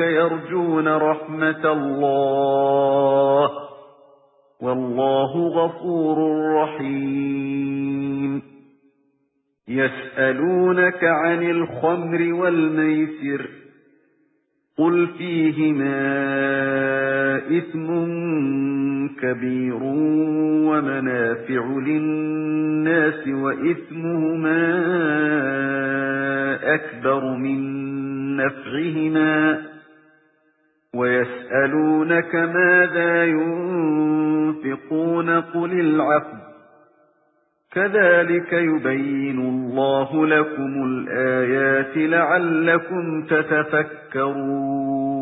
يَرْجُونَ رَحْمَةَ اللَّهِ. وَاللَّهُ غَفُورٌ رَّحِيمٌ. يَسْأَلُونَكَ عَنِ الْخَمْرِ وَالْمَيْسِرِ. قُلْ فِيهِمَا إِثْمٌ كَبِيرٌ وَمَنَافِعُ لِلنَّاسِ وَإِثْمُهُمَا أَكْبَرُ مِنْ نَفْعِهِمَا. وَيَسْأَلُونَكَ مَاذَا يُنْفِقُونَ قُلِ الْعَفْوَ. كَذَلِكَ يُبَيِّنُ اللَّهُ لَكُمُ الْآيَاتِ لَعَلَّكُمْ تَتَفَكَّرُونَ.